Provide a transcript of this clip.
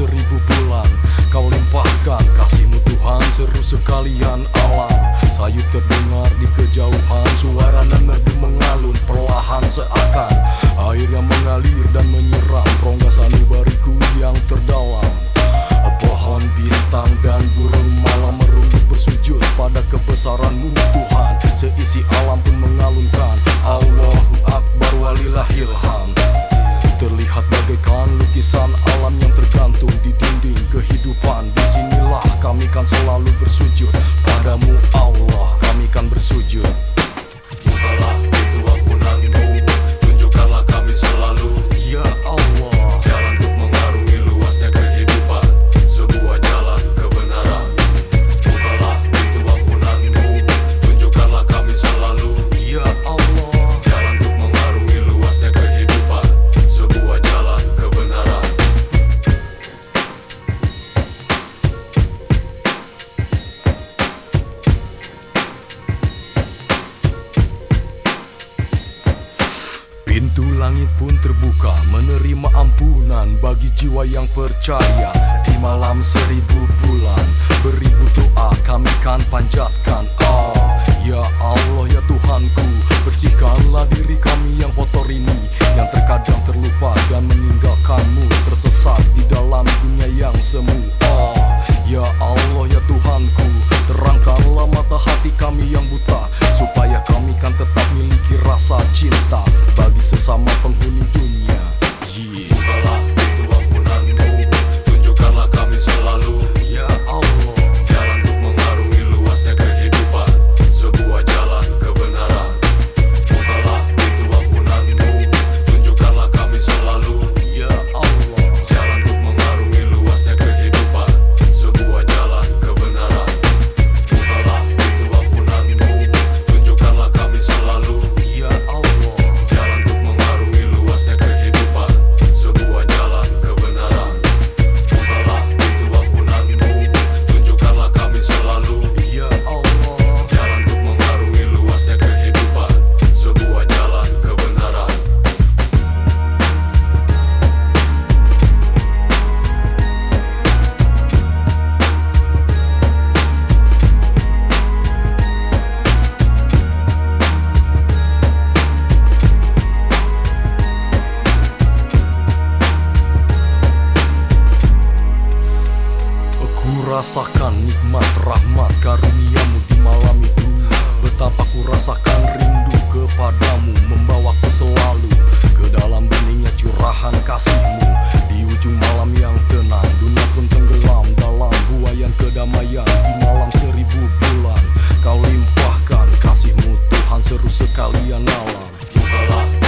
seribu bulan. Kau limpahkan kasihmu Tuhan seru sekalian. Pintu langit pun terbuka menerima ampunan bagi jiwa yang percaya. Di malam seribu bulan beri rasakan nikmat rahmat karuniamu di malam itu. Betapa ku rasakan rindu kepadamu Membawaku selalu ke dalam beningnya curahan kasihmu. Di ujung malam yang tenang Dunia pun tenggelam dalam buayan kedamaian Di malam seribu bulan. Kau limpahkan kasihmu Tuhan seru sekalian alam Bukalah